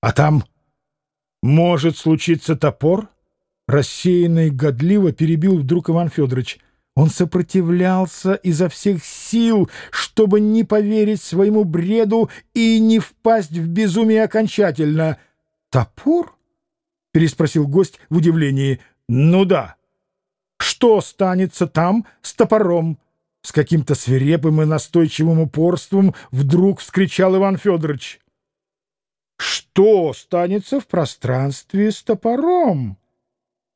А там может случиться топор? Рассеянно и годливо перебил вдруг Иван Федорович. Он сопротивлялся изо всех сил, чтобы не поверить своему бреду и не впасть в безумие окончательно. «Топор?» — переспросил гость в удивлении. «Ну да. Что станется там с топором?» С каким-то свирепым и настойчивым упорством вдруг вскричал Иван Федорович. «Что станется в пространстве с топором?»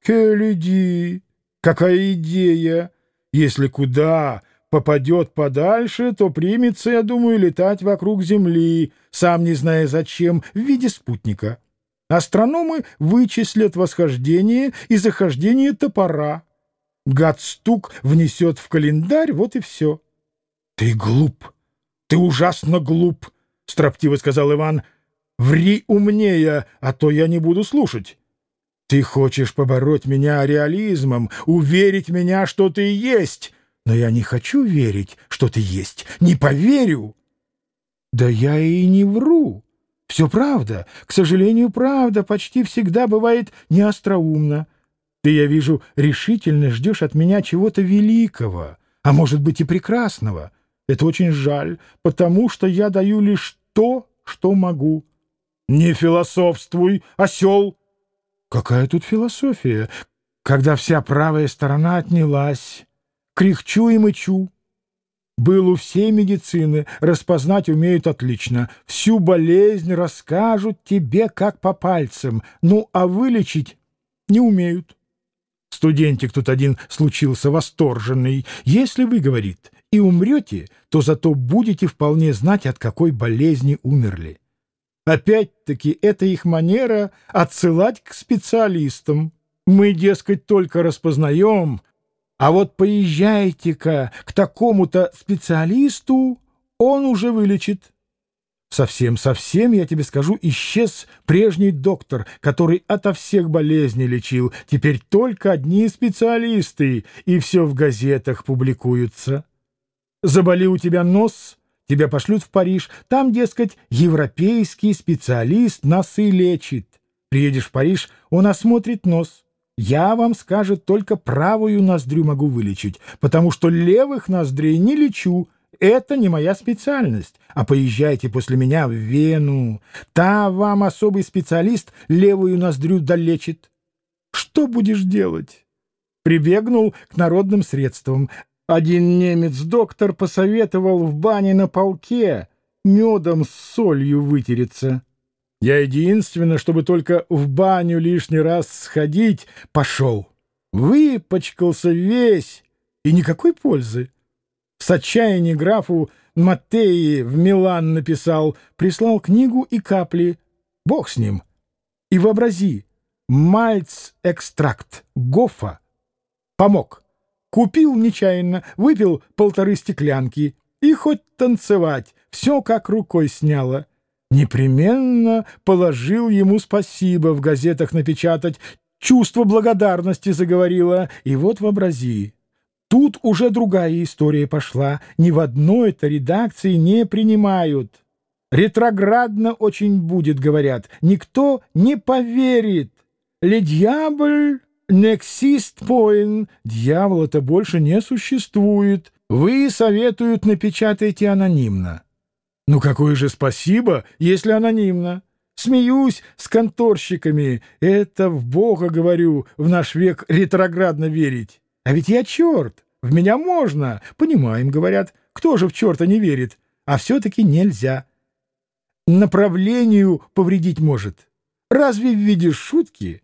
«Келеди! Какая идея! Если куда попадет подальше, то примется, я думаю, летать вокруг Земли, сам не зная зачем, в виде спутника. Астрономы вычислят восхождение и захождение топора. Гад-стук внесет в календарь, вот и все. — Ты глуп, ты ужасно глуп, — строптиво сказал Иван. — Ври умнее, а то я не буду слушать. Ты хочешь побороть меня реализмом, уверить меня, что ты есть, но я не хочу верить, что ты есть, не поверю. Да я и не вру. Все правда. К сожалению, правда почти всегда бывает неостроумно. Ты, я вижу, решительно ждешь от меня чего-то великого, а может быть и прекрасного. Это очень жаль, потому что я даю лишь то, что могу. Не философствуй, осел! Какая тут философия, когда вся правая сторона отнялась? Кряхчу и мычу. Был у всей медицины, распознать умеют отлично. Всю болезнь расскажут тебе как по пальцам, ну а вылечить не умеют. Студентик тут один случился восторженный. Если вы, говорит, и умрете, то зато будете вполне знать, от какой болезни умерли. Опять-таки, это их манера отсылать к специалистам. Мы, дескать, только распознаем, а вот поезжайте-ка к такому-то специалисту, он уже вылечит. Совсем-совсем, я тебе скажу, исчез прежний доктор, который ото всех болезней лечил. Теперь только одни специалисты, и все в газетах публикуются. Заболи у тебя нос — Тебя пошлют в Париж. Там, дескать, европейский специалист носы лечит. Приедешь в Париж, он осмотрит нос. Я вам, скажет, только правую ноздрю могу вылечить, потому что левых ноздрей не лечу. Это не моя специальность. А поезжайте после меня в Вену. Там вам особый специалист левую ноздрю долечит. Что будешь делать? Прибегнул к народным средствам. Один немец-доктор посоветовал в бане на полке медом с солью вытереться. Я единственное, чтобы только в баню лишний раз сходить, пошел. Выпачкался весь, и никакой пользы. С отчаяния графу Маттеи в Милан написал, прислал книгу и капли. Бог с ним. И вообрази, мальц-экстракт Гофа помог. Купил нечаянно, выпил полторы стеклянки. И хоть танцевать, все как рукой сняло. Непременно положил ему спасибо в газетах напечатать, чувство благодарности заговорило, и вот вообрази. Тут уже другая история пошла, ни в одной-то редакции не принимают. Ретроградно очень будет, говорят, никто не поверит. «Ле Нексист поин, дьявола-то больше не существует. Вы советуют напечатайте анонимно. Ну какое же спасибо, если анонимно? Смеюсь с конторщиками. Это в Бога, говорю, в наш век ретроградно верить. А ведь я черт, в меня можно. Понимаем, говорят, кто же в черта не верит? А все-таки нельзя. Направлению повредить может. Разве в виде шутки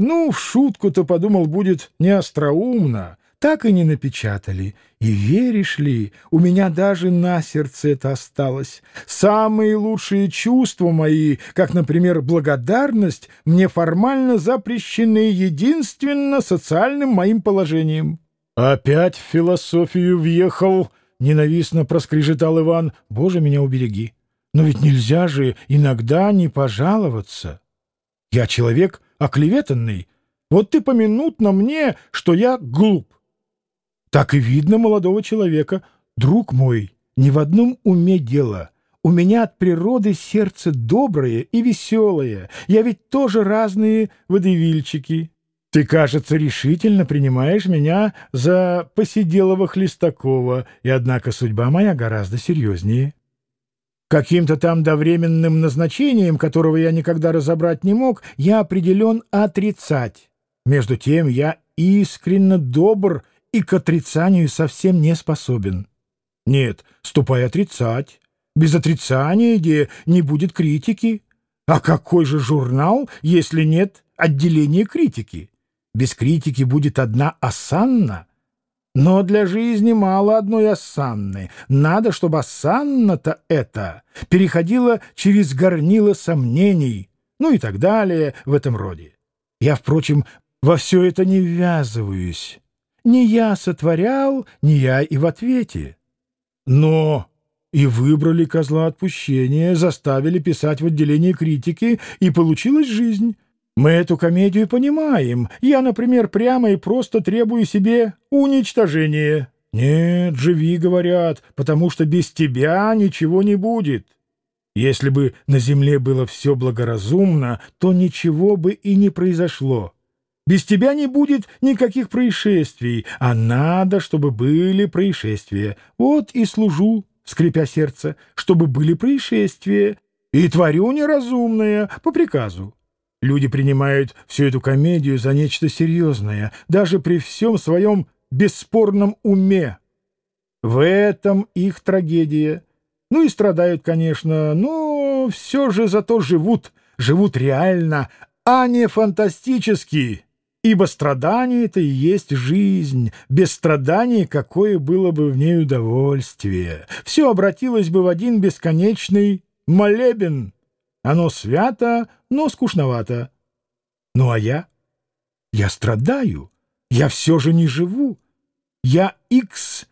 ну, в шутку-то, подумал, будет не остроумно. Так и не напечатали. И веришь ли, у меня даже на сердце это осталось. Самые лучшие чувства мои, как, например, благодарность, мне формально запрещены единственно социальным моим положением. Опять в философию въехал, ненавистно проскрежетал Иван. Боже, меня убереги. Но ведь нельзя же иногда не пожаловаться. Я человек оклеветанный. Вот ты поминутно мне, что я глуп. Так и видно молодого человека. Друг мой, ни в одном уме дело. у меня от природы сердце доброе и веселое. Я ведь тоже разные водевильчики. Ты, кажется, решительно принимаешь меня за посиделого Хлестакова, и однако судьба моя гораздо серьезнее. Каким-то там довременным назначением, которого я никогда разобрать не мог, я определен отрицать. Между тем я искренне добр и к отрицанию совсем не способен. Нет, ступай отрицать. Без отрицания, где не будет критики. А какой же журнал, если нет отделения критики? Без критики будет одна осанна. Но для жизни мало одной осанны. Надо, чтобы осанна-то это переходила через горнило сомнений, ну и так далее в этом роде. Я, впрочем, во все это не ввязываюсь. Не я сотворял, не я и в ответе. Но и выбрали козла отпущения, заставили писать в отделении критики, и получилась жизнь. Мы эту комедию понимаем. Я, например, прямо и просто требую себе уничтожения. Нет, живи, говорят, потому что без тебя ничего не будет. Если бы на земле было все благоразумно, то ничего бы и не произошло. Без тебя не будет никаких происшествий, а надо, чтобы были происшествия. Вот и служу, скрипя сердце, чтобы были происшествия, и творю неразумное по приказу. Люди принимают всю эту комедию за нечто серьезное, даже при всем своем бесспорном уме. В этом их трагедия. Ну и страдают, конечно, но все же зато живут, живут реально, а не фантастически. Ибо страдание — это и есть жизнь. Без страданий какое было бы в ней удовольствие? Все обратилось бы в один бесконечный молебен. Оно свято, но скучновато. Ну а я? Я страдаю. Я все же не живу. Я X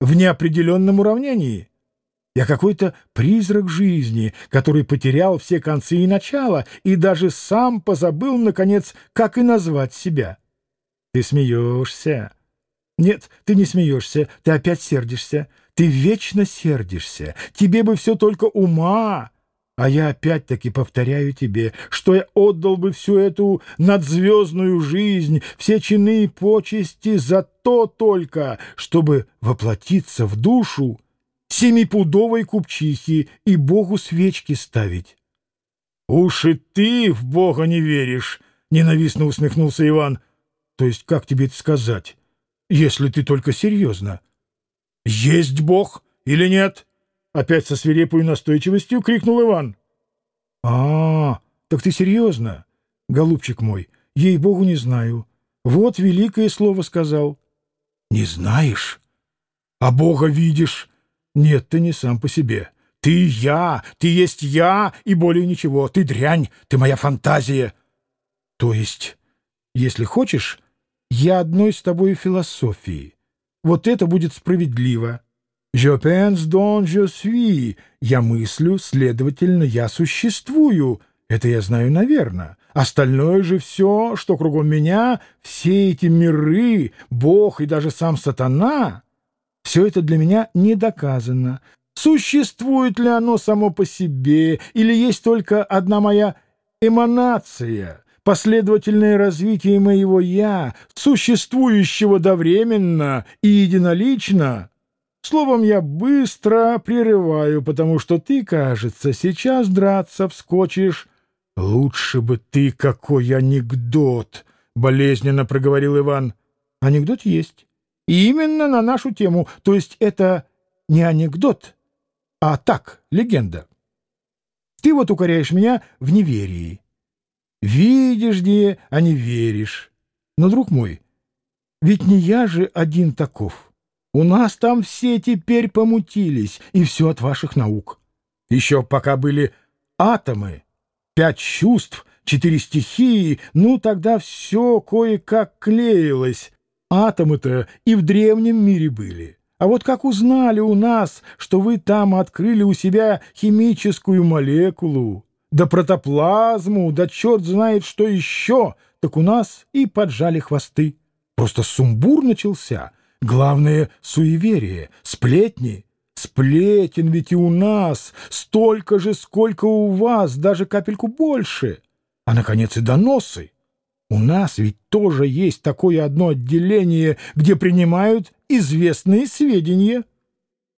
в неопределенном уравнении. Я какой-то призрак жизни, который потерял все концы и начала, и даже сам позабыл, наконец, как и назвать себя. Ты смеешься. Нет, ты не смеешься, ты опять сердишься. Ты вечно сердишься. Тебе бы все только ума. А я опять-таки повторяю тебе, что я отдал бы всю эту надзвездную жизнь, все чины и почести за то только, чтобы воплотиться в душу семипудовой купчихи и Богу свечки ставить. — Уж и ты в Бога не веришь! — ненавистно усмехнулся Иван. — То есть как тебе это сказать, если ты только серьезно? — Есть Бог или нет? — опять со свирепой настойчивостью крикнул Иван. — А, так ты серьезно? Голубчик мой, ей-богу не знаю. Вот великое слово сказал. — Не знаешь? А Бога видишь? Нет, ты не сам по себе. Ты я, ты есть я и более ничего. Ты дрянь, ты моя фантазия. То есть, если хочешь, я одной с тобой философии. Вот это будет справедливо. Je pense donc je suis. Я мыслю, следовательно, я существую. Это я знаю, наверное. Остальное же все, что кругом меня, все эти миры, Бог и даже сам сатана — все это для меня не доказано. Существует ли оно само по себе, или есть только одна моя эманация, последовательное развитие моего «я», существующего довременно и единолично? Словом, я быстро прерываю, потому что ты, кажется, сейчас драться вскочишь. Лучше бы ты какой анекдот, — болезненно проговорил Иван. Анекдот есть. Именно на нашу тему, то есть это не анекдот, а так, легенда. Ты вот укоряешь меня в неверии. Видишь где, а не веришь. Но, друг мой, ведь не я же один таков. У нас там все теперь помутились, и все от ваших наук. Еще пока были атомы, пять чувств, четыре стихии, ну тогда все кое-как клеилось, Атомы-то и в древнем мире были. А вот как узнали у нас, что вы там открыли у себя химическую молекулу, да протоплазму, да черт знает что еще, так у нас и поджали хвосты. Просто сумбур начался. Главное — суеверие, сплетни. Сплетен ведь и у нас столько же, сколько у вас, даже капельку больше. А, наконец, и доносы. У нас ведь тоже есть такое одно отделение, где принимают известные сведения.